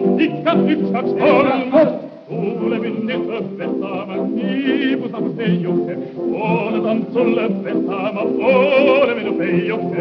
on ikka yksaks torn. Tuuleminen öppettämä, kiiputa peijokke. Oona tantsun löppettämä, oona minun peijokke.